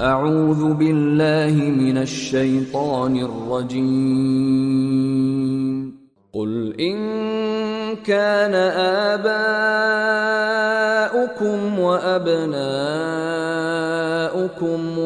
أعوذ بالله من الشيطان الرجيم. قل إن كان آباؤكم وأبناؤكم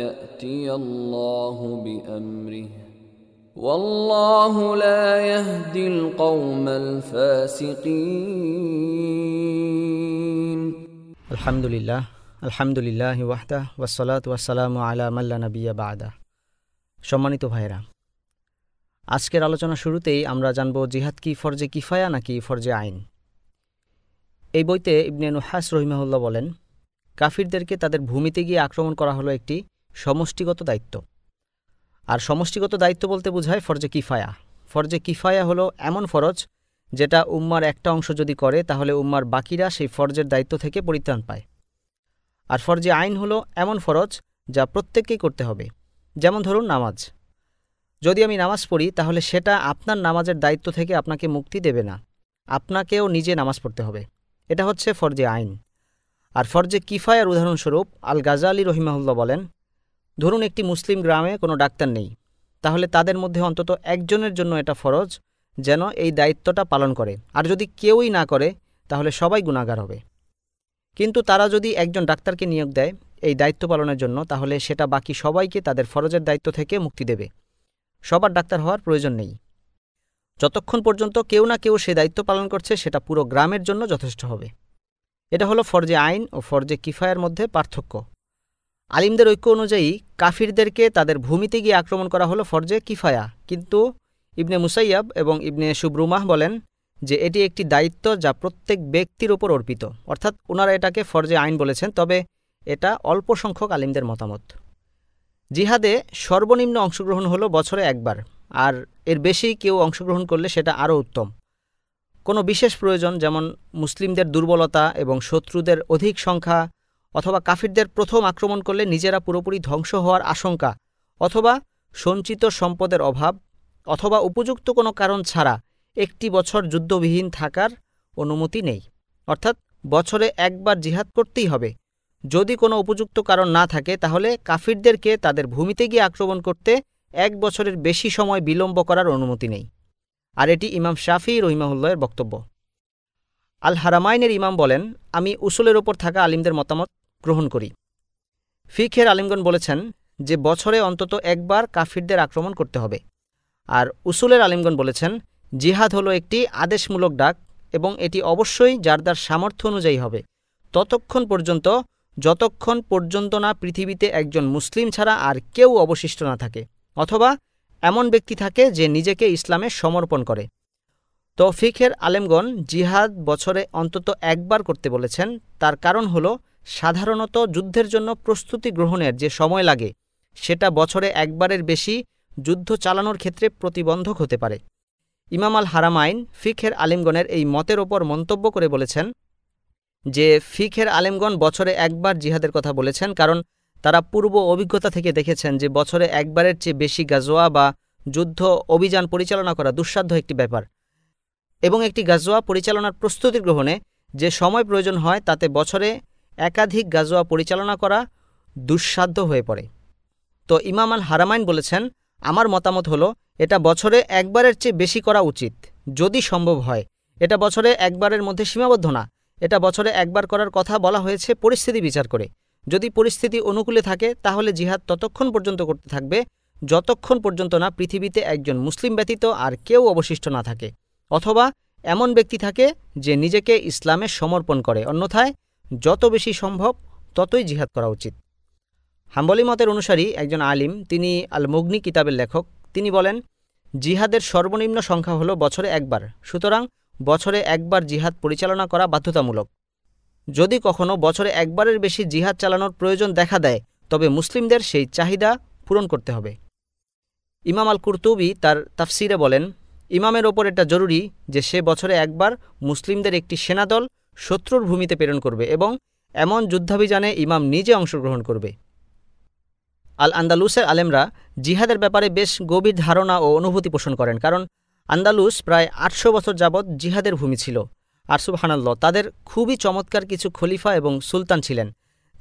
يأتي الله بأمره والله لا يهدي القوم الفاسقين আলহামদুলিল্লাহ আলহামদুলিল্লাহ ওয়াহদা ওয়াসালাত ওয়াসালাম আলা মাল্লা নবিয়া বাদা সম্মানিত ভাইরা আজকের আলোচনা শুরুতেই আমরা জানব জিহাদ কি ফরজে কিফায়া নাকি ফরজে আইন এই বইতে ইবনে নুহাস রহিমাহুল্লাহ বলেন কাফিরদেরকে তাদের ভূমিতে গিয়ে আক্রমণ করা হলো একটি সমষ্টিগত দায়িত্ব। আর সমষ্টিগত দায়িত্ব বলতে বোঝায় ফরজে কিফায়া। ফরজে কিফায়া হলো এমন ফরজ যেটা উম্মার একটা অংশ যদি করে, তাহলে উম্মার বাকিরা সেই ফরজের দায়িত্ব থেকে পরিত্রাণ পায়। আর ফরজে আইন হলো এমন ফরজ যা প্রত্যেককেই করতে হবে। যেমন ধরুন নামাজ। যদি আমি নামাজ পড়ি, তাহলে সেটা আপনার নামাজের দায়িত্ব থেকে আপনাকে মুক্তি দেবে না। আপনাকেও নিজে নামাজ পড়তে হবে। এটা হচ্ছে ফরজে আইন। আর ফরজে কিফায়ার উদাহরণস্বরূপ আল গাজালি রহিমাহুল্লাহ বলেন, ধরুন একটি মুসলিম গ্রামে কোনো ডাক্তার নেই, তাহলে তাদের মধ্যে অন্তত একজনের জন্য এটা ফরজ যেন এই দায়িত্বটা পালন করে। আর যদি কেউই না করে, তাহলে সবাই গুণাগার হবে। কিন্তু তারা যদি একজন ডাক্তারকে নিয়োগ দেয় এই দায়িত্ব পালনের জন্য, তাহলে সেটা বাকি সবাইকে তাদের ফরজের দায়িত্ব থেকে মুক্তি দেবে। সবার ডাক্তার হওয়ার প্রয়োজন নেই। যতক্ষণ পর্যন্ত কেউ না কেউ সে দায়িত্ব পালন করছে, সেটা পুরো গ্রামের জন্য যথেষ্ট হবে। এটা হলো ফরজে আইন ও ফরজে কিফায়ের মধ্যে পার্থক্য। আলিমদের ঐক্য অনুযায়ী কাফিরদেরকে তাদের ভূমিতে গিয়ে আক্রমণ করা হলো ফরজে কিফায়া। কিন্তু ইবনে মুসাইয়াব এবং ইবনে সুব্রুমাহ বলেন যে এটি একটি দায়িত্ব যা প্রত্যেক ব্যক্তির ওপর অর্পিত। অর্থাৎ ওনারা এটাকে ফরজে আইন বলেছেন, তবে এটা অল্প সংখ্যক আলিমদের মতামত। জিহাদে সর্বনিম্ন অংশগ্রহণ হলো বছরে একবার, আর এর বেশি কেউ অংশগ্রহণ করলে সেটা আরও উত্তম। কোনো বিশেষ প্রয়োজন, যেমন মুসলিমদের দুর্বলতা এবং শত্রুদের অধিক সংখ্যা অথবা কাফিরদের প্রথম আক্রমণ করলে নিজেরা পুরোপুরি ধ্বংস হওয়ার আশঙ্কা অথবা সঞ্চিত সম্পদের অভাব অথবা উপযুক্ত কোনো কারণ ছাড়া একটি বছর যুদ্ধবিহীন থাকার অনুমতি নেই। অর্থাৎ বছরে একবার জিহাদ করতেই হবে। যদি কোনো উপযুক্ত কারণ না থাকে, তাহলে কাফিরদেরকে তাদের ভূমিতে গিয়ে আক্রমণ করতে এক বছরের বেশি সময় বিলম্ব করার অনুমতি নেই। আর এটি ইমাম শাফি রহিমাহুল্লাহের বক্তব্য। আল হারামাইনের ইমাম বলেন, আমি উসুলের ওপর থাকা আলিমদের মতামত গ্রহণ করি। ফিখের আলিমগণ বলেছেন যে, বছরে অন্তত একবার কাফিরদের আক্রমণ করতে হবে। আর উসুলের আলিমগণ বলেছেন, জিহাদ হলো একটি আদেশমূলক ডাক এবং এটি অবশ্যই যার যার সামর্থ্য অনুযায়ী হবে। ততক্ষণ পর্যন্ত, যতক্ষণ পর্যন্ত না পৃথিবীতে একজন মুসলিম ছাড়া আর কেউ অবশিষ্ট না থাকে, অথবা এমন ব্যক্তি থাকে যে নিজেকে ইসলামে সমর্পণ করে। তৌফিকের আলেমগণ জিহাদ বছরে অন্তত একবার করতে বলেছেন, তার কারণ হল সাধারণত যুদ্ধের জন্য প্রস্তুতি গ্রহণের যে সময় লাগে, সেটা বছরে একবারের বেশি যুদ্ধ চালানোর ক্ষেত্রে প্রতিবন্ধক হতে পারে। ইমাম আল হারামাইন ফিখের আলিমগণের এই মতের ওপর মন্তব্য করে বলেছেন যে ফিখের আলেমগণ বছরে একবার জিহাদের কথা বলেছেন কারণ তারা পূর্ব অভিজ্ঞতা থেকে দেখেছেন যে বছরে একবারের চেয়ে বেশি গাজোয়া বা যুদ্ধ অভিযান পরিচালনা করা দুঃসাধ্য একটি ব্যাপার। এবং একটি গাজোয়া পরিচালনার প্রস্তুতি গ্রহণে যে সময় প্রয়োজন হয়, তাতে বছরে একাধিক গাজোয়া পরিচালনা করা দুঃসাধ্য হয়ে পড়ে। তো ইমাম আল হারামাইন বলেছেন, আমার মতামত হলো, এটা বছরে একবারের চেয়ে বেশি করা উচিত। যদি সম্ভব হয়, এটা বছরে একবারের মধ্যে সীমাবদ্ধ না। এটা বছরে একবার করার কথা বলা হয়েছে, পরিস্থিতি বিচার করে। যদি পরিস্থিতি অনুকূলে থাকে, তাহলে জিহাদ ততক্ষণ পর্যন্ত করতে থাকবে, যতক্ষণ পর্যন্ত না পৃথিবীতে একজন মুসলিম ব্যতীত আর কেউ অবশিষ্ট না থাকে। অথবা এমন ব্যক্তি থাকে যে নিজেকে ইসলামে সমর্পণ করে, অন্যথায় যত বেশি সম্ভব ততই জিহাদ করা উচিত। হাম্বলি মতের অনুসারী একজন আলিম, তিনি আল মুগনি কিতাবের লেখক, তিনি বলেন, জিহাদের সর্বনিম্ন সংখ্যা হলো বছরে একবার। সুতরাং বছরে একবার জিহাদ পরিচালনা করা বাধ্যতামূলক। যদি কখনও বছরে একবারের বেশি জিহাদ চালানোর প্রয়োজন দেখা দেয়, তবে মুসলিমদের সেই চাহিদা পূরণ করতে হবে। ইমাম আল কুরতুবি তার তাফসিরে বলেন, ইমামের ওপর এটা জরুরি যে সে বছরে একবার মুসলিমদের একটি সেনাদল শত্রুর ভূমিতে প্রেরণ করবে এবং এমন যুদ্ধাভিযানে ইমাম নিজে অংশগ্রহণ করবে। আল আন্দালুসের আলেমরা জিহাদের ব্যাপারে বেশ গভীর ধারণা ও অনুভূতি পোষণ করেন, কারণ আন্দালুস প্রায় আটশো বছর যাবৎ জিহাদের ভূমি ছিল। আর সুবহানাল্লাহ, তাদের খুবই চমৎকার কিছু খলিফা এবং সুলতান ছিলেন,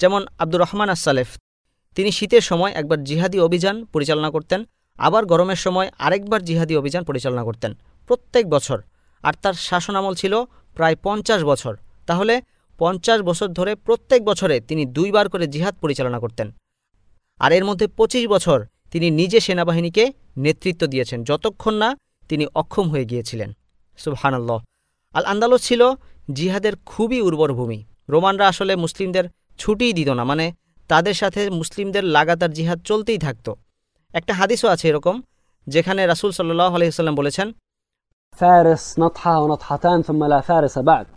যেমন আব্দুর রহমান আসসালেফ তিনি শীতের সময় একবার জিহাদি অভিযান পরিচালনা করতেন, আবার গরমের সময় আরেকবার জিহাদি অভিযান পরিচালনা করতেন, প্রত্যেক বছর। আর তার শাসনামল ছিল প্রায় পঞ্চাশ বছর। তাহলে পঞ্চাশ বছর ধরে প্রত্যেক বছরে তিনি দুইবার করে জিহাদ পরিচালনা করতেন। আর এর মধ্যে ২৫ বছর তিনি নিজে সেনাবাহিনীকে নেতৃত্ব দিয়েছেন, যতক্ষণ না তিনি অক্ষম হয়ে গিয়েছিলেন। সুবহানাল্লাহ। আল আন্দালস ছিল জিহাদের খুবই উর্বর ভূমি রোমানরা আসলে মুসলিমদের ছুটিই দিত না মানে তাদের সাথে মুসলিমদের লাগাতার জিহাদ চলতেই থাকত একটা হাদিসও আছে এরকম যেখানে রাসুল সাল্লাহ আলহিহাল্লাম বলেছেন فارس نطحة ونطحتان ثم لا فارس بعد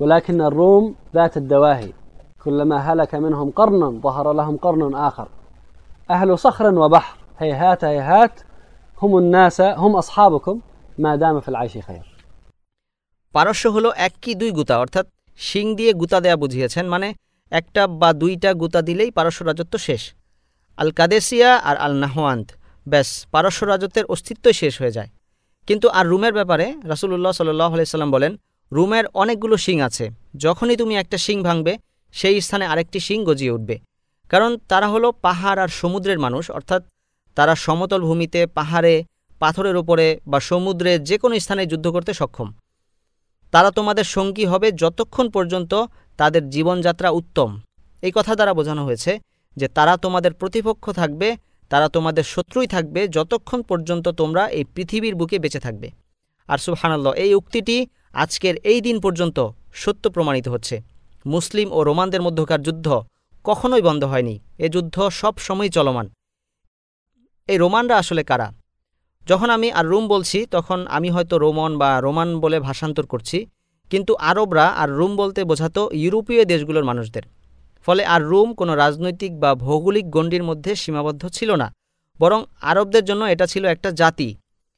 ولكن الروم ذات الدواهي كلما هلك منهم قرن ظهر لهم قرن آخر أهل صخر وبحر هيهات هيهات هم الناس هم أصحابكم ما دام في العيش خير পারস্য হলো এক কি দুই গুতা, অর্থাৎ শিং দিয়ে গুতা দেয়া বুঝিয়েছেন মানে একটা বা দুইটা গুতা দিলেই পারস্য রাজত্ব শেষ। আল কাদেসিয়া আর আল নাহওয়ান্ত, ব্যাস, পারস্য রাজত্বের অস্তিত্বই শেষ হয়ে যায়। কিন্তু আর রুমের ব্যাপারে রাসুলুল্লাহ সাল্লাহ আলাইসাল্লাম বলেন, রুমের অনেকগুলো শিং আছে, যখনই তুমি একটা শিং ভাঙবে, সেই স্থানে আরেকটি শিং গজিয়ে উঠবে। কারণ তারা হলো পাহাড় আর সমুদ্রের মানুষ, অর্থাৎ তারা সমতল ভূমিতে পাহাড়ে, পাথরের ওপরে বা সমুদ্রে যে কোনো স্থানে যুদ্ধ করতে সক্ষম। তারা তোমাদের সঙ্গী হবে যতক্ষণ পর্যন্ত তাদের জীবনযাত্রা উত্তম। এই কথা দ্বারা বোঝানো হয়েছে যে তারা তোমাদের প্রতিপক্ষ থাকবে, তারা তোমাদের শত্রুই থাকবে যতক্ষণ পর্যন্ত তোমরা এই পৃথিবীর বুকে বেঁচে থাকবে। আর সুবহানাল্লাহ, এই উক্তিটি আজকের এই দিন পর্যন্ত সত্য প্রমাণিত হচ্ছে। মুসলিম ও রোমানদের মধ্যকার যুদ্ধ কখনোই বন্ধ হয়নি। এ যুদ্ধ সব সময় চলমান। এই রোমানরা আসলে কারা? যখন আমি আর রুম বলছি, তখন আমি হয়তো রোমন বা রোমান বলে ভাষান্তর করছি, কিন্তু আরবরা আর রুম বলতে বোঝাতো ইউরোপীয় দেশগুলোর মানুষদের। ফলে আর রুম কোনো রাজনৈতিক বা ভৌগোলিক গণ্ডির মধ্যে সীমাবদ্ধ ছিল না, বরং আরবদের জন্য এটা ছিল একটা জাতি।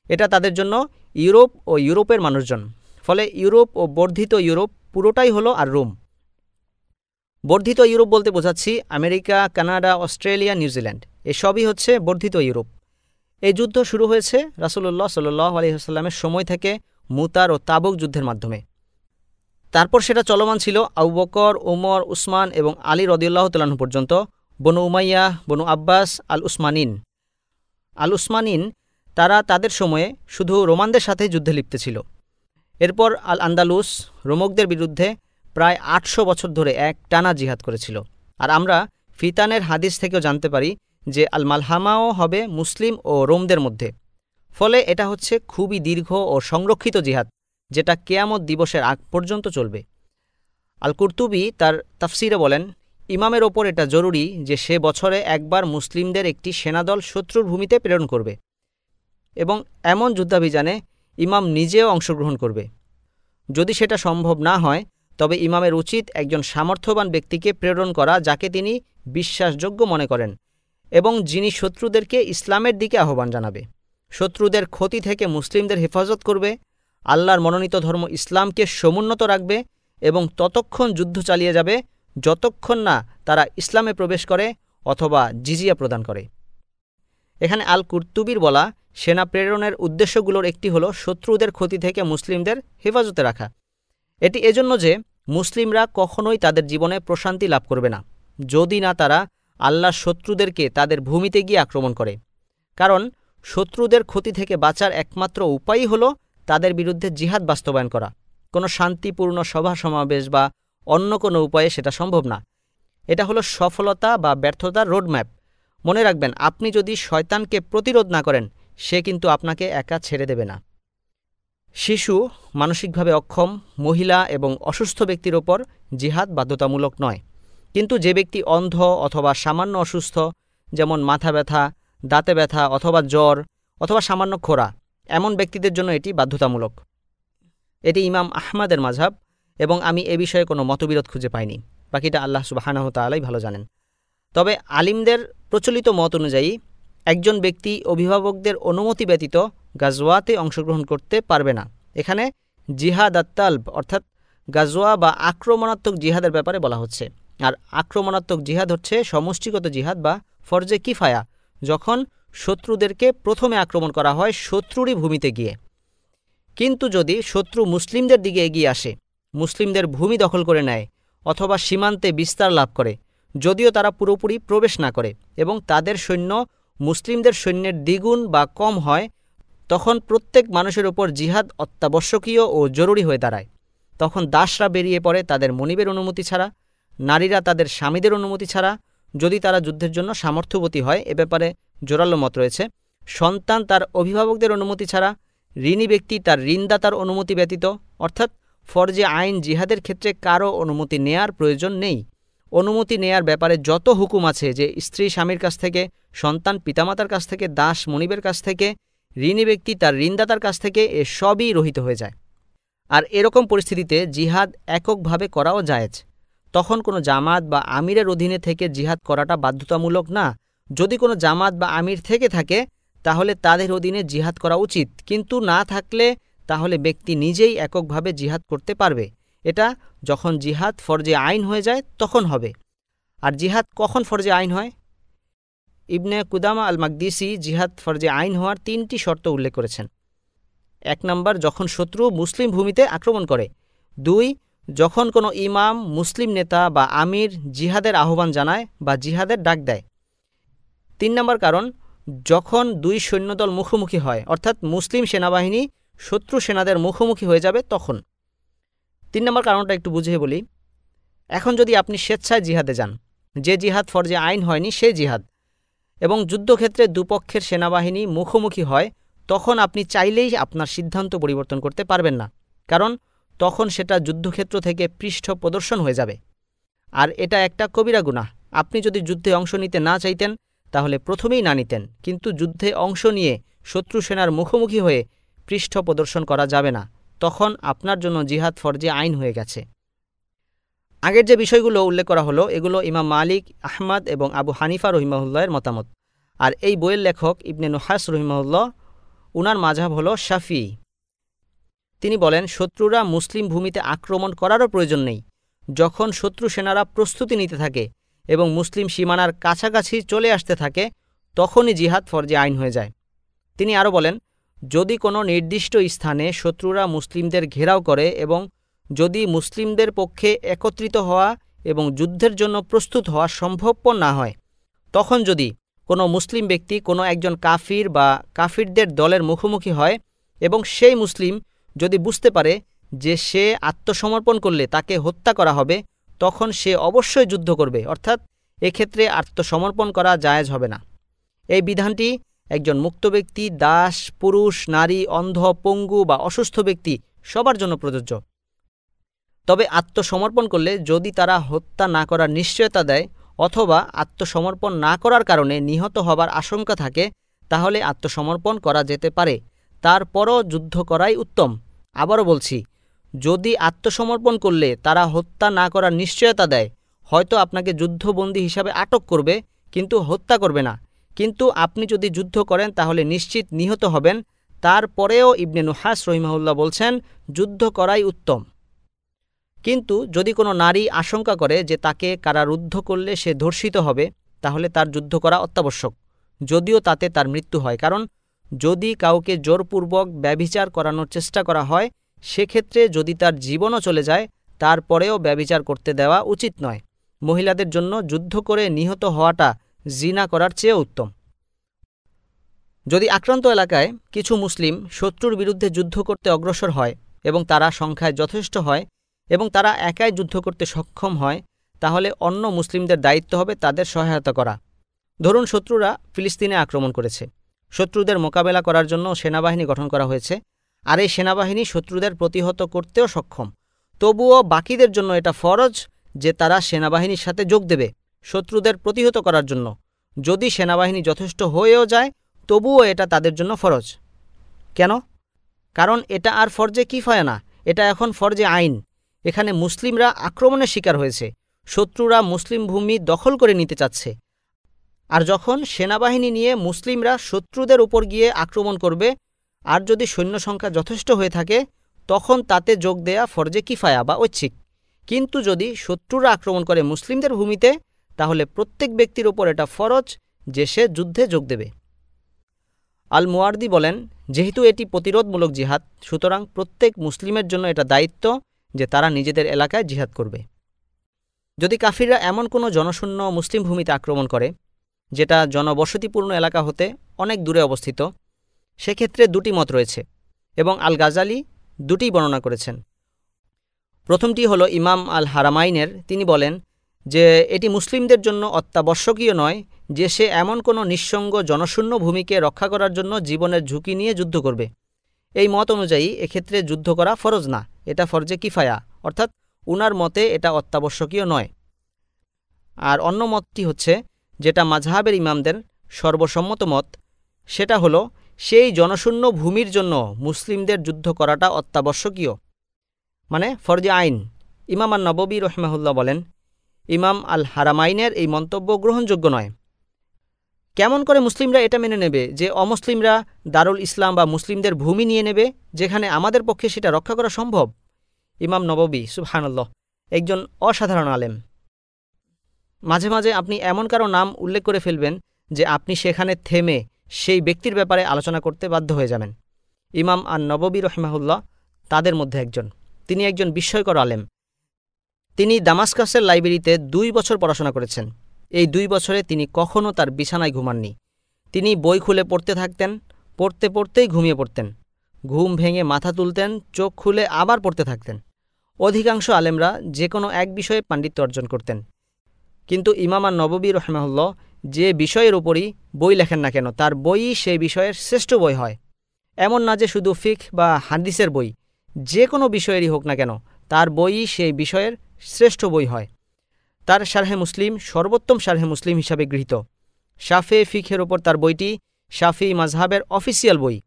এটা তাদের জন্য ইউরোপ ও ইউরোপের মানুষজন। ফলে ইউরোপ ও বর্ধিত ইউরোপ পুরোটাই হলো আর রুম। বর্ধিত ইউরোপ বলতে বোঝাচ্ছি আমেরিকা, কানাডা, অস্ট্রেলিয়া, নিউজিল্যান্ড। এসবই হচ্ছে বর্ধিত ইউরোপ। এই যুদ্ধ শুরু হয়েছে রাসুলুল্লাহ সাল্লাহ আলহিহাস্লামের সময় থেকে মুতার ও তাবুক যুদ্ধের মাধ্যমে। তারপর সেটা চলমান ছিল আবু বকর ওমর উসমান এবং আলী রদিউল্লাহ তালাহু পর্যন্ত, বনু উমাইয়া, বনু আব্বাস আল উসমানিন আল উসমানিন তারা তাদের সময়ে শুধু রোমানদের সাথে যুদ্ধে লিপ্ত ছিল। এরপর আল আন্দালুস রোমকদের বিরুদ্ধে প্রায় আটশো বছর ধরে এক টানা জিহাদ করেছিল। আর আমরা ফিতানের হাদিস থেকেও জানতে পারি যে আল মালহামাও হবে মুসলিম ও রোমদের মধ্যে। ফলে এটা হচ্ছে খুবই দীর্ঘ ও সংরক্ষিত জিহাদ, যেটা কেয়ামত দিবসের আগ পর্যন্ত চলবে। আল কুর্তুবি তার তাফসিরে বলেন, ইমামের ওপর এটা জরুরি যে সে বছরে একবার মুসলিমদের একটি সেনাদল শত্রুর ভূমিতে প্রেরণ করবে এবং এমন যুদ্ধাভিযানে ইমাম নিজেও অংশগ্রহণ করবে। যদি সেটা সম্ভব না হয়, তবে ইমামের উচিত একজন সামর্থ্যবান ব্যক্তিকে প্রেরণ করা যাকে তিনি বিশ্বাসযোগ্য মনে করেন। এবং যিনি শত্রুদেরকে ইসলামের দিকে আহ্বান জানাবে। শত্রুদের ক্ষতি থেকে মুসলিমদের হেফাজত করবে, আল্লাহর মনোনীত ধর্ম ইসলামকে সমুন্নত রাখবে এবং ততক্ষণ যুদ্ধ চালিয়ে যাবে যতক্ষণ না তারা ইসলামে প্রবেশ করে অথবা জিজিয়া প্রদান করে। এখানে আল কুর্তুবির বলা সেনা প্রেরণের উদ্দেশ্যগুলোর একটি হলো শত্রুদের ক্ষতি থেকে মুসলিমদের হেফাজতে রাখা। এটি এজন্য যে মুসলিমরা কখনোই তাদের জীবনে প্রশান্তি লাভ করবে না। যদি না তারা আল্লাহর শত্রুদেরকে তাদের ভূমিতে গিয়ে আক্রমণ করে। কারণ শত্রুদের ক্ষতি থেকে বাঁচার একমাত্র উপায়ই হল তাদের বিরুদ্ধে জিহাদ বাস্তবায়ন করা। কোনো শান্তিপূর্ণ সভা সমাবেশ বা অন্য কোনো উপায়ে সেটা সম্ভব না। এটা হলো সফলতা বা ব্যর্থতার রোডম্যাপ। মনে রাখবেন, আপনি যদি শয়তানকে প্রতিরোধ না করেন, সে কিন্তু আপনাকে একা ছেড়ে দেবে না। শিশু মানসিকভাবে অক্ষম, মহিলা এবং অসুস্থ ব্যক্তির ওপর জিহাদ বাধ্যতামূলক নয়। কিন্তু যে ব্যক্তি অন্ধ অথবা সামান্য অসুস্থ, যেমন মাথা ব্যথা, দাঁতে ব্যথা অথবা জ্বর অথবা সামান্য খোরা এমন ব্যক্তিদের জন্য এটি বাধ্যতামূলক। এটি ইমাম আহমাদের মাঝাব এবং আমি এ বিষয়ে কোনো মতবিরোধ খুঁজে পাইনি। বাকিটা আল্লাহ সুবাহানাহ তালাই ভালো জানেন। তবে আলিমদের প্রচলিত মত অনুযায়ী একজন ব্যক্তি অভিভাবকদের অনুমতি ব্যতীত গাজওয়াতে অংশগ্রহণ করতে পারবে না। এখানে জিহাদ আত্তালব অর্থাৎ গাজোয়া বা আক্রমণাত্মক জিহাদের ব্যাপারে বলা হচ্ছে। আর আক্রমণাত্মক জিহাদ হচ্ছে সমষ্টিগত জিহাদ বা ফরজে কিফায়া, যখন শত্রুদেরকে প্রথমে আক্রমণ করা হয় শত্রুরই ভূমিতে গিয়ে। কিন্তু যদি শত্রু মুসলিমদের দিকে এগিয়ে আসে, মুসলিমদের ভূমি দখল করে নেয় অথবা সীমান্তে বিস্তার লাভ করে, যদিও তারা পুরোপুরি প্রবেশ না করে এবং তাদের সৈন্য মুসলিমদের সৈন্যের দ্বিগুণ বা কম হয়, তখন প্রত্যেক মানুষের ওপর জিহাদ অত্যাবশ্যকীয় ও জরুরি হয়ে দাঁড়ায়। তখন দাসরা বেরিয়ে পড়ে তাদের মনিবের অনুমতি ছাড়া নারীরা তাদের স্বামীদের অনুমতি ছাড়া, যদি তারা যুদ্ধের জন্য সামর্থ্যবতী হয়, এ ব্যাপারে জোরালো মত রয়েছে। সন্তান তার অভিভাবকদের অনুমতি ছাড়া, ঋণী ব্যক্তি তার ঋণদাতার অনুমতি ব্যতীত, অর্থাৎ ফরজে আইন জিহাদের ক্ষেত্রে কারও অনুমতি নেয়ার প্রয়োজন নেই। অনুমতি নেয়ার ব্যাপারে যত হুকুম আছে যে স্ত্রী স্বামীর কাছ থেকে, সন্তান পিতামাতার কাছ থেকে, দাস মনিবের কাছ থেকে, ঋণী ব্যক্তি তার ঋণদাতার কাছ থেকে, এ সবই রহিত হয়ে যায়। আর এরকম পরিস্থিতিতে জিহাদ এককভাবে করাও জায়েজ। তখন কোনো জামাত বা আমিরের অধীনে থেকে জিহাদ করাটা বাধ্যতামূলক না। যদি কোনো জামাত বা আমির থেকে থাকে, তাহলে তাদের অধীনে জিহাদ করা উচিত। কিন্তু না থাকলে, তাহলে ব্যক্তি নিজেই এককভাবে জিহাদ করতে পারবে। এটা যখন জিহাদ ফরজে আইন হয়ে যায়, তখন হবে। আর জিহাদ কখন ফরজে আইন হয়? ইবনে কুদামা আল মাকদিসি জিহাদ ফরজে আইন হওয়ার তিনটি শর্ত উল্লেখ করেছেন। এক নম্বর, যখন শত্রু মুসলিম ভূমিতে আক্রমণ করে। দুই যখন কোনো ইমাম, মুসলিম নেতা বা আমির জিহাদের আহ্বান জানায় বা জিহাদের ডাক দেয়। তিন নম্বর কারণ, যখন দুই সৈন্যদল মুখোমুখি হয়, অর্থাৎ মুসলিম সেনাবাহিনী শত্রু সেনাদের মুখোমুখি হয়ে যাবে তখন। তিন নম্বর কারণটা একটু বুঝিয়ে বলি। এখন যদি আপনি স্বেচ্ছায় জিহাদে যান, যে জিহাদ ফরজে আইন হয়নি সেই জিহাদ। এবং যুদ্ধক্ষেত্রে দুপক্ষের সেনাবাহিনী মুখোমুখি হয়, তখন আপনি চাইলেই আপনার সিদ্ধান্ত পরিবর্তন করতে পারবেন না। কারণ তখন সেটা যুদ্ধক্ষেত্র থেকে পৃষ্ঠ প্রদর্শন হয়ে যাবে। আর এটা একটা কবিরা গুণা আপনি যদি যুদ্ধে অংশ নিতে না চাইতেন, তাহলে প্রথমেই না নিতেন। কিন্তু যুদ্ধে অংশ নিয়ে শত্রু সেনার মুখোমুখি হয়ে পৃষ্ঠ প্রদর্শন করা যাবে না। তখন আপনার জন্য জিহাদ ফরজে আইন হয়ে গেছে। আগের যে বিষয়গুলো উল্লেখ করা হলো, এগুলো ইমাম মালিক, আহমদ এবং আবু হানিফা রহিমাহুল্লাহের মতামত। আর এই বইয়ের লেখক ইবনে নুহাস রহিমাহুল্লাহ, উনার মাঝাব হল শাফি। তিনি বলেন, শত্রুরা মুসলিম ভূমিতে আক্রমণ করারও প্রয়োজন নেই। যখন শত্রু সেনারা প্রস্তুতি নিতে থাকে এবং মুসলিম সীমানার কাছাকাছি চলে আসতে থাকে, তখনই জিহাদ ফরজে আইন হয়ে যায়। তিনি আরও বলেন, যদি কোনো নির্দিষ্ট স্থানে শত্রুরা মুসলিমদের ঘেরাও করে এবং যদি মুসলিমদের পক্ষে একত্রিত হওয়া এবং যুদ্ধের জন্য প্রস্তুত হওয়া সম্ভবপর না হয়, তখন যদি কোনো মুসলিম ব্যক্তি কোনো একজন কাফির বা কাফিরদের দলের মুখোমুখি হয় এবং সেই মুসলিম যদি বুঝতে পারে যে সে আত্মসমর্পণ করলে তাকে হত্যা করা হবে, তখন সে অবশ্যই যুদ্ধ করবে, অর্থাৎ এক্ষেত্রে আত্মসমর্পণ করা জায়েজ হবে না। এই বিধানটি একজন মুক্ত ব্যক্তি, দাস, পুরুষ, নারী, অন্ধ, পঙ্গু বা অসুস্থ ব্যক্তি সবার জন্য প্রযোজ্য। তবে আত্মসমর্পণ করলে যদি তারা হত্যা না করার নিশ্চয়তা দেয় অথবা আত্মসমর্পণ না করার কারণে নিহত হবার আশঙ্কা থাকে, তাহলে আত্মসমর্পণ করা যেতে পারে। তারপরও যুদ্ধ করাই উত্তম। আবারও বলছি, যদি আত্মসমর্পণ করলে তারা হত্যা না করার নিশ্চয়তা দেয়, হয়তো আপনাকে যুদ্ধবন্দী হিসাবে আটক করবে, কিন্তু হত্যা করবে না। কিন্তু আপনি যদি যুদ্ধ করেন, তাহলে নিশ্চিত নিহত হবেন। তারপরেও ইবনে নুহাস রহিমাহুল্লাহ বলছেন, যুদ্ধ করাই উত্তম। কিন্তু যদি কোনো নারী আশঙ্কা করে যে তাকে কারারুদ্ধ করলে সে ধর্ষিত হবে, তাহলে তার যুদ্ধ করা অত্যাবশ্যক, যদিও তাতে তার মৃত্যু হয়। কারণ যদি কাউকে জোরপূর্বক ব্যভিচার করানোর চেষ্টা করা হয়, সেক্ষেত্রে যদি তার জীবনও চলে যায়, তারপরেও ব্যবিচার করতে দেওয়া উচিত নয়। মহিলাদের জন্য যুদ্ধ করে নিহত হওয়াটা জিনা করার চেয়ে উত্তম। যদি আক্রান্ত এলাকায় কিছু মুসলিম শত্রুর বিরুদ্ধে যুদ্ধ করতে অগ্রসর হয় এবং তারা সংখ্যায় যথেষ্ট হয় এবং তারা একাই যুদ্ধ করতে সক্ষম হয়, তাহলে অন্য মুসলিমদের দায়িত্ব হবে তাদের সহায়তা করা। ধরুন শত্রুরা ফিলিস্তিনে আক্রমণ করেছে। শত্রুদের মোকাবেলা করার জন্য সেনাবাহিনী গঠন করা হয়েছে, আর এই সেনাবাহিনী শত্রুদের প্রতিহত করতেও সক্ষম। তবুও বাকিদের জন্য এটা ফরজ যে তারা সেনাবাহিনীর সাথে যোগ দেবে শত্রুদের প্রতিহত করার জন্য। যদি সেনাবাহিনী যথেষ্ট হয়েও যায়, তবুও এটা তাদের জন্য ফরজ। কেন? কারণ এটা আর ফরজে কিফায় না, এটা এখন ফরজে আইন। এখানে মুসলিমরা আক্রমণের শিকার হয়েছে, শত্রুরা মুসলিম ভূমি দখল করে নিতে চাচ্ছে। আর যখন সেনাবাহিনী নিয়ে মুসলিমরা শত্রুদের উপর গিয়ে আক্রমণ করবে, আর যদি সৈন্য সংখ্যা যথেষ্ট হয়ে থাকে, তখন তাতে যোগ দেয়া ফরজে কিফায়া বা ঐচ্ছিক। কিন্তু যদি শত্রুরা আক্রমণ করে মুসলিমদের ভূমিতে, তাহলে প্রত্যেক ব্যক্তির ওপর এটা ফরজ যে সে যুদ্ধে যোগ দেবে। আল মুয়ার্দি বলেন, যেহেতু এটি প্রতিরোধমূলক জিহাদ, সুতরাং প্রত্যেক মুসলিমের জন্য এটা দায়িত্ব যে তারা নিজেদের এলাকায় জিহাদ করবে। যদি কাফিররা এমন কোনো জনশূন্য মুসলিম ভূমিতে আক্রমণ করে যেটা জনবসতিপূর্ণ এলাকা হতে অনেক দূরে অবস্থিত। সেক্ষেত্রে দুটি মত রয়েছে এবং আল গাজালি দুটি বর্ণনা করেছেন। প্রথমটি হল ইমাম আল হারামাইনের তিনি বলেন যে, এটি মুসলিমদের জন্য অত্যাবশ্যকীয় নয় যে সে এমন কোনো নিঃসঙ্গ জনশূন্য ভূমিকে রক্ষা করার জন্য জীবনের ঝুঁকি নিয়ে যুদ্ধ করবে। এই মত অনুযায়ী এক্ষেত্রে যুদ্ধ করা ফরজ না, এটা ফরজে কিফায়া, অর্থাৎ উনার মতে এটা অত্যাবশ্যকীয় নয়। আর অন্য মতটি হচ্ছে যেটা মাঝহাবের ইমামদের সর্বসম্মত মত, সেটা হলো সেই জনশূন্য ভূমির জন্য মুসলিমদের যুদ্ধ করাটা অত্যাবশ্যকীয়। মানে ফরজে আইন। ইমাম আল নববী রহমাহুল্লাহ বলেন, ইমাম আল হারামাইনের এই মন্তব্য গ্রহণযোগ্য নয়। কেমন করে মুসলিমরা এটা মেনে নেবে যে অমুসলিমরা দারুল ইসলাম বা মুসলিমদের ভূমি নিয়ে নেবে, যেখানে আমাদের পক্ষে সেটা রক্ষা করা সম্ভব? ইমাম নববী, সুবহানাল্লাহ, একজন অসাধারণ আলেম। মাঝে মাঝে আপনি এমন কারও নাম উল্লেখ করে ফেলবেন যে আপনি সেখানে থেমে সেই ব্যক্তির ব্যাপারে আলোচনা করতে বাধ্য হয়ে যাবেন। ইমাম আর নববী রহমাহুল্লাহ তাদের মধ্যে একজন। তিনি একজন বিস্ময়কর আলেম। তিনি দামাস্কাসের লাইব্রেরিতে দুই বছর পড়াশোনা করেছেন। এই দুই বছরে তিনি কখনও তার বিছানায় ঘুমাননি। তিনি বই খুলে পড়তে থাকতেন, পড়তে পড়তেই ঘুমিয়ে পড়তেন। ঘুম ভেঙে মাথা তুলতেন, চোখ খুলে আবার পড়তে থাকতেন। অধিকাংশ আলেমরা যে কোনো এক বিষয়ে পাণ্ডিত্য অর্জন করতেন। কিন্তু ইমামা নববী রহমাহুল্লাহ যে বিষয়ের ওপরই বই লেখেন না কেন, তার বইই সেই বিষয়ের শ্রেষ্ঠ বই হয়। এমন না যে শুধু ফিক বা হাদিসের বই, যে কোনো বিষয়েরই হোক না কেন, তার বইই সেই বিষয়ের শ্রেষ্ঠ বই হয়। তার শারহে মুসলিম সর্বোত্তম শারহে মুসলিম হিসাবে গৃহীত। শাফে ফিখের ওপর তার বইটি শাফি মাজহাবের অফিসিয়াল বই।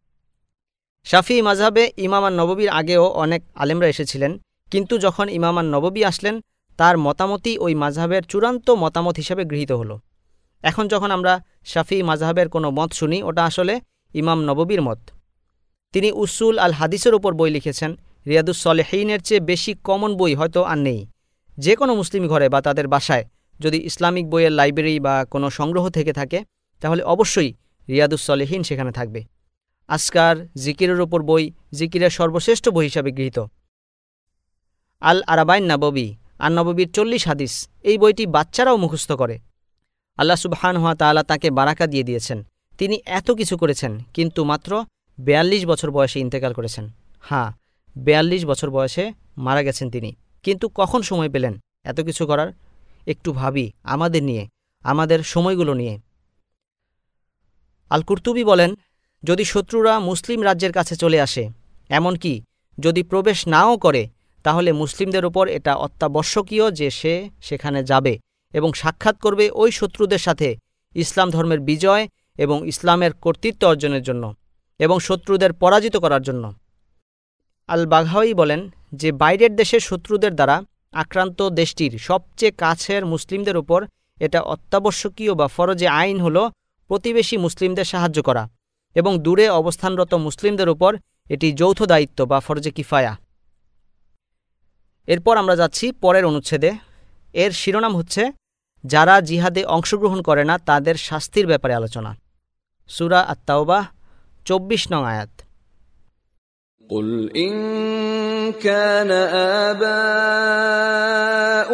শাফি মাজহাবে ইমামান নববীর আগেও অনেক আলেমরা এসেছিলেন, কিন্তু যখন ইমামান নববী আসলেন তার মতামতই ওই মাঝহাবের চূড়ান্ত মতামত হিসেবে গৃহীত হলো। এখন যখন আমরা শাফি মাঝহাবের কোনো মত শুনি, ওটা আসলে ইমাম নববীর মত। তিনি উসুল আল হাদিসের ওপর বই লিখেছেন, রিয়াদুস সলেহীনের চেয়ে বেশি কমন বই হয়তো আর নেই। যে কোনো মুসলিম ঘরে বা তাদের বাসায় যদি ইসলামিক বইয়ের লাইব্রেরি বা কোনো সংগ্রহ থেকে থাকে, তাহলে অবশ্যই রিয়াদুস সলেহীন সেখানে থাকবে। আসকার, জিকিরের ওপর বই, জিকিরের সর্বশ্রেষ্ঠ বই হিসাবে গৃহীত। আল আরাবাইন নাববী আর নববীর চল্লিশ হাদিস, এই বইটি বাচ্চারাও মুখস্থ করে। আল্লাহ সুবহান হওয়া তালা তাকে বারাকা দিয়ে দিয়েছেন। তিনি এত কিছু করেছেন, কিন্তু মাত্র বেয়াল্লিশ বছর বয়সে ইন্তেকাল করেছেন। হ্যাঁ বেয়াল্লিশ বছর বয়সে মারা গেছেন তিনি। কিন্তু কখন সময় পেলেন? এত কিছু করার? একটু ভাবি, আমাদের নিয়ে, আমাদের সময়গুলো নিয়ে। আল কুর্তুবি বলেন, যদি শত্রুরা মুসলিম রাজ্যের কাছে চলে আসে, এমনকি যদি প্রবেশ নাও করে তাহলে মুসলিমদের ওপর এটা অত্যাবশ্যকীয় যে সে সেখানে যাবে এবং সাক্ষাৎ করবে ওই শত্রুদের সাথে ইসলাম ধর্মের বিজয় এবং ইসলামের কর্তৃত্ব অর্জনের জন্য এবং শত্রুদের পরাজিত করার জন্য। আল বাঘাওয়ি বলেন যে বাইরের দেশের শত্রুদের দ্বারা আক্রান্ত দেশটির সবচেয়ে কাছের মুসলিমদের উপর এটা অত্যাবশ্যকীয় বা ফরজে আইন হল প্রতিবেশী মুসলিমদের সাহায্য করা এবং দূরে অবস্থানরত মুসলিমদের উপর এটি যৌথ দায়িত্ব বা ফরজে কিফায়া। এরপর আমরা যাচ্ছি পরের অনুচ্ছেদে এর শিরোনাম হচ্ছে যারা জিহাদে অংশগ্রহণ করে না তাদের শাস্তির ব্যাপারে আলোচনা সুরা আত্মাওবাহ চব্বিশ নং আয়াত قل إن كان آباؤكم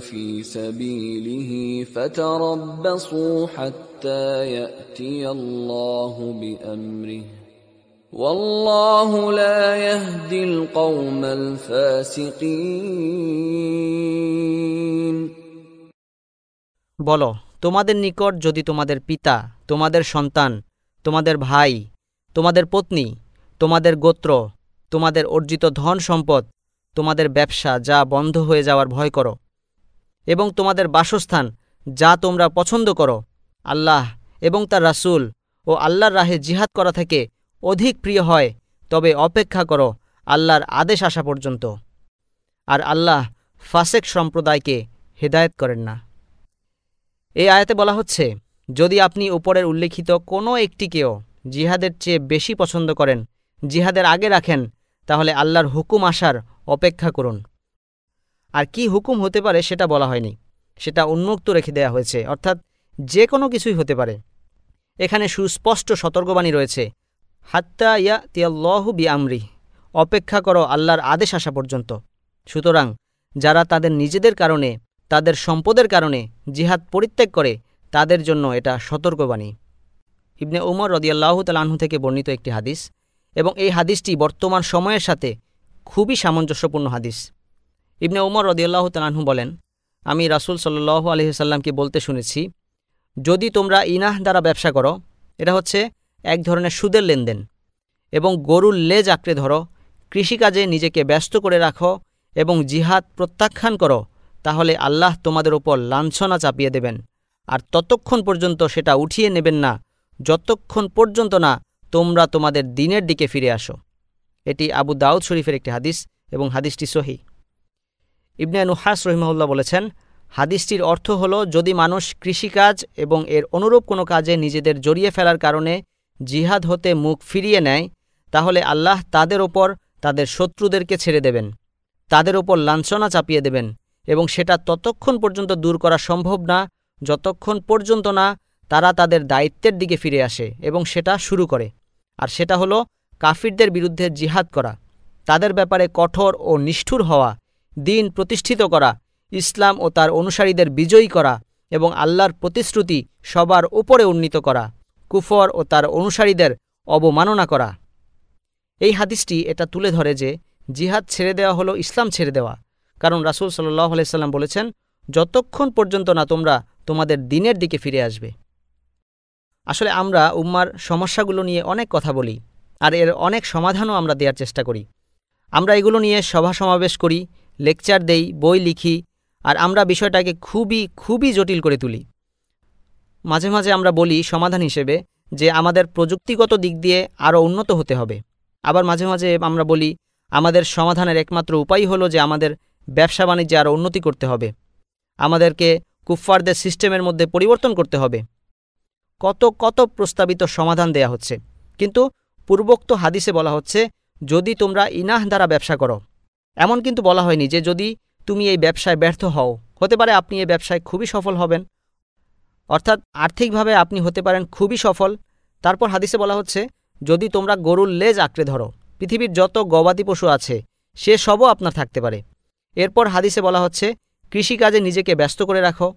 في سبيله فتربصوا حتى يأتي الله بأمره والله لا يهدي القوم الفاسقين বলো তোমাদের নিকট যদি তোমাদের পিতা তোমাদের সন্তান তোমাদের ভাই তোমাদের পত্নী তোমাদের গোত্র তোমাদের অর্জিত ধন সম্পদ তোমাদের ব্যবসা যা বন্ধ হয়ে যাওয়ার ভয় করো এবং তোমাদের বাসস্থান, যা তোমরা পছন্দ করো, আল্লাহ এবং তার রাসূল ও আল্লাহর রাহে জিহাদ করা থেকে অধিক প্রিয় হয়, তবে অপেক্ষা করো, আল্লাহর আদেশ আসা পর্যন্ত। আর আল্লাহ ফাসেক সম্প্রদায়কে হেদায়েত করেন না। এই আয়াতে বলা হচ্ছে, যদি আপনি উপরের উল্লেখিত কোনো একটিকেও জিহাদের চেয়ে বেশি পছন্দ করেন, জিহাদের আগে রাখেন, তাহলে আল্লাহর হুকুম আসার অপেক্ষা করুন। আর কি হুকুম হতে পারে সেটা বলা হয়নি। সেটা উন্মুক্ত রেখে দেয়া হয়েছে, অর্থাৎ যে কোনো কিছুই হতে পারে। এখানে সুস্পষ্ট সতর্কবাণী রয়েছে, হাত্তা ইয়া তিয়াল্লাহু বি আমরি অপেক্ষা করো আল্লাহর আদেশ আসা পর্যন্ত। সুতরাং যারা তাদের নিজেদের কারণে, তাদের সম্পদের কারণে জিহাদ পরিত্যাগ করে, তাদের জন্য এটা সতর্কবাণী। ইবনে উমর রদিয়াল্লাহু তালাহু থেকে বর্ণিত একটি হাদিস এবং এই হাদিসটি বর্তমান সময়ের সাথে খুবই সামঞ্জস্যপূর্ণ হাদিস। ইবনে উমর রদিয়াল্লাহু তালাহু বলেন, আমি রাসুল সাল্লাহ আলহিসাল্লামকে বলতে শুনেছি, যদি তোমরা ইনাহ দ্বারা ব্যবসা করো, এটা হচ্ছে এক ধরনের সুদের লেনদেন এবং গরুর লেজ আঁকড়ে ধরো, কৃষিকাজে নিজেকে ব্যস্ত করে রাখো এবং জিহাদ প্রত্যাখ্যান করো, তাহলে আল্লাহ তোমাদের ওপর লাঞ্ছনা চাপিয়ে দেবেন। আর ততক্ষণ পর্যন্ত সেটা উঠিয়ে নেবেন না, যতক্ষণ পর্যন্ত না তোমরা তোমাদের দিনের দিকে ফিরে আসো। এটি আবু দাউদ শরীফের একটি হাদিস এবং হাদিসটি সহি। ইবনে নুহাস রহিমাউল্লাহ বলেছেন, হাদিসটির অর্থ হল, যদি মানুষ কৃষিকাজ এবং এর অনুরূপ কোনো কাজে নিজেদের জড়িয়ে ফেলার কারণে জিহাদ হতে মুখ ফিরিয়ে নেয়, তাহলে আল্লাহ তাদের ওপর তাদের শত্রুদেরকে ছেড়ে দেবেন, তাদের ওপর লাঞ্ছনা চাপিয়ে দেবেন এবং সেটা ততক্ষণ পর্যন্ত দূর করা সম্ভব না, যতক্ষণ পর্যন্ত না তারা তাদের দায়িত্বের দিকে ফিরে আসে এবং সেটা শুরু করে। আর সেটা হলো, কাফিরদের বিরুদ্ধে জিহাদ করা, তাদের ব্যাপারে কঠোর ও নিষ্ঠুর হওয়া দিন প্রতিষ্ঠিত করা, ইসলাম ও তার অনুসারীদের বিজয়ী করা এবং আল্লাহর প্রতিশ্রুতি সবার উপরে উন্নীত করা, কুফর ও তার অনুসারীদের অবমাননা করা। এই হাদিসটি এটা তুলে ধরে যে জিহাদ ছেড়ে দেওয়া হলো ইসলাম ছেড়ে দেওয়া। কারণ রাসুল সাল্লাহ আলাইসাল্লাম বলেছেন, যতক্ষণ পর্যন্ত না তোমরা তোমাদের দিনের দিকে ফিরে আসবে। আসলে আমরা উম্মার সমস্যাগুলো নিয়ে অনেক কথা বলি, আর এর অনেক সমাধানও আমরা দেওয়ার চেষ্টা করি। আমরা এগুলো নিয়ে সভা সমাবেশ করি লেকচার দেই, বই লিখি, আর আমরা বিষয়টাকে খুবই খুবই জটিল করে তুলি। মাঝে মাঝে আমরা বলি সমাধান হিসেবে যে আমাদের প্রযুক্তিগত দিক দিয়ে আরও উন্নত হতে হবে। আবার মাঝে মাঝে আমরা বলি আমাদের সমাধানের একমাত্র উপায় হলো যে আমাদের ব্যবসা বাণিজ্যে আরও উন্নতি করতে হবে। আমাদেরকে কুফফারদের সিস্টেমের মধ্যে পরিবর্তন করতে হবে। কত কত প্রস্তাবিত সমাধান দেয়া হচ্ছে। কিন্তু পূর্বোক্ত হাদিসে বলা হচ্ছে, যদি তোমরা ইনাহ দ্বারা ব্যবসা করো এমন কিন্তু বলা হয়নি যে যদি তুমি এই ব্যবসায় ব্যর্থ হও, হতে পারে আপনি এই ব্যবসায় খুবই সফল হবেন। অর্থাৎ আর্থিকভাবে আপনি হতে পারেন খুবই সফল। তারপর হাদিসে বলা হচ্ছে, যদি তোমরা গরুর লেজ আঁকড়ে ধরো, পৃথিবীর যত গবাদি পশু আছে, সে সবও আপনার থাকতে পারে। এরপর হাদিসে বলা হচ্ছে, কৃষিকাজে নিজেকে ব্যস্ত করে রাখো।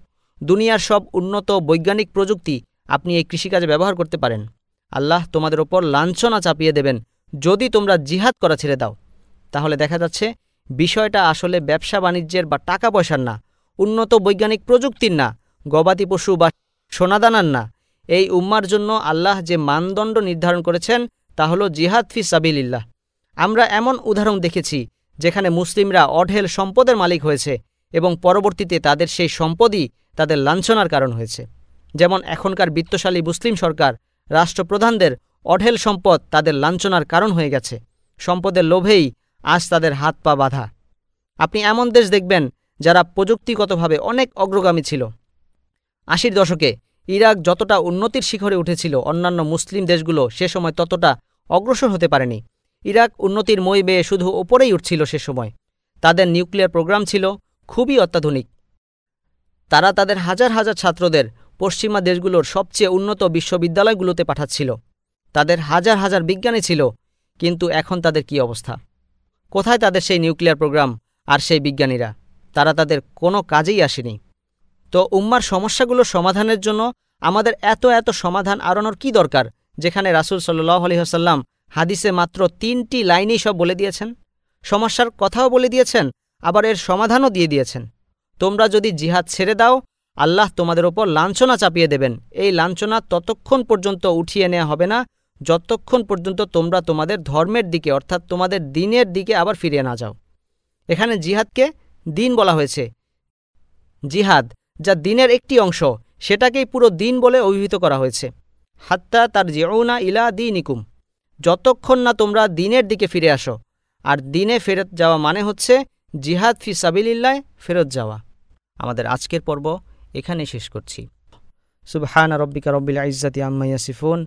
দুনিয়ার সব উন্নত বৈজ্ঞানিক প্রযুক্তি আপনি এই কৃষিকাজে ব্যবহার করতে পারেন। আল্লাহ তোমাদের ওপর লাঞ্ছনা চাপিয়ে দেবেন। যদি তোমরা জিহাদ করা ছেড়ে দাও তাহলে দেখা যাচ্ছে বিষয়টা আসলে ব্যবসা বাণিজ্যের বা টাকা পয়সার না, উন্নত বৈজ্ঞানিক প্রযুক্তির না, গবাদি পশু বা সোনাদানার না। এই উম্মার জন্য আল্লাহ যে মানদণ্ড নির্ধারণ করেছেন তা হল জিহাদ ফি সাবিল্লাহ আমরা এমন উদাহরণ দেখেছি যেখানে মুসলিমরা অঢেল সম্পদের মালিক হয়েছে এবং পরবর্তীতে তাদের সেই সম্পদই তাদের লাঞ্ছনার কারণ হয়েছে। যেমন এখনকার বিত্তশালী মুসলিম সরকার, রাষ্ট্রপ্রধানদের অঢেল সম্পদ তাদের লাঞ্ছনার কারণ হয়ে গেছে। সম্পদের লোভেই আজ তাদের হাত পা বাঁধা। আপনি এমন দেশ দেখবেন যারা প্রযুক্তিগতভাবে অনেক অগ্রগামী ছিল। আশির দশকে ইরাক যতটা উন্নতির শিখরে উঠেছিল অন্যান্য মুসলিম দেশগুলো সে সময় ততটা অগ্রসর হতে পারেনি। ইরাক উন্নতির মই বেয়ে শুধু ওপরেই উঠছিল সে সময়। তাদের নিউক্লিয়ার প্রোগ্রাম ছিল খুবই অত্যাধুনিক। তারা তাদের হাজার হাজার ছাত্রদের পশ্চিমা দেশগুলোর সবচেয়ে উন্নত বিশ্ববিদ্যালয়গুলোতে পাঠাচ্ছিল। তাদের হাজার হাজার বিজ্ঞানী ছিল, কিন্তু এখন তাদের কি অবস্থা? কোথায় তাদের সেই নিউক্লিয়ার প্রোগ্রাম আর সেই বিজ্ঞানীরা? তারা তাদের কোনো কাজেই আসেনি। তো উম্মার সমস্যাগুলো সমাধানের জন্য আমাদের এত এত সমাধান আরনোর কি দরকার, যেখানে রাসুল সাল্লাহ আলহিহাসাল্লাম হাদিসে মাত্র তিনটি লাইনেই সব বলে দিয়েছেন? সমস্যার কথাও বলে দিয়েছেন, আবার এর সমাধানও দিয়ে দিয়েছেন। তোমরা যদি জিহাদ ছেড়ে দাও, আল্লাহ তোমাদের ওপর লাঞ্ছনা চাপিয়ে দেবেন। এই লাঞ্ছনা ততক্ষণ পর্যন্ত উঠিয়ে নেওয়া হবে না যতক্ষণ পর্যন্ত তোমরা তোমাদের ধর্মের দিকে, অর্থাৎ তোমাদের দিনের দিকে আবার ফিরে না যাও। এখানে জিহাদকে দিন বলা হয়েছে। জিহাদ, যা দিনের একটি অংশ, সেটাকেই পুরো দিন বলে অভিহিত করা হয়েছে। হাত্তা তার জেউনা ইলা দি নিকুম যতক্ষণ না তোমরা দিনের দিকে ফিরে আসো। আর দিনে ফেরত যাওয়া মানে হচ্ছে জিহাদ ফি সাবিলিল্লায় ফেরত যাওয়া। আমাদের আজকের পর্ব এখানে শেষ করছি। সুবহানা রব্বিকা রব্বিল ইজ্জাতি আম্মাইয়া ইয়াসিফুন।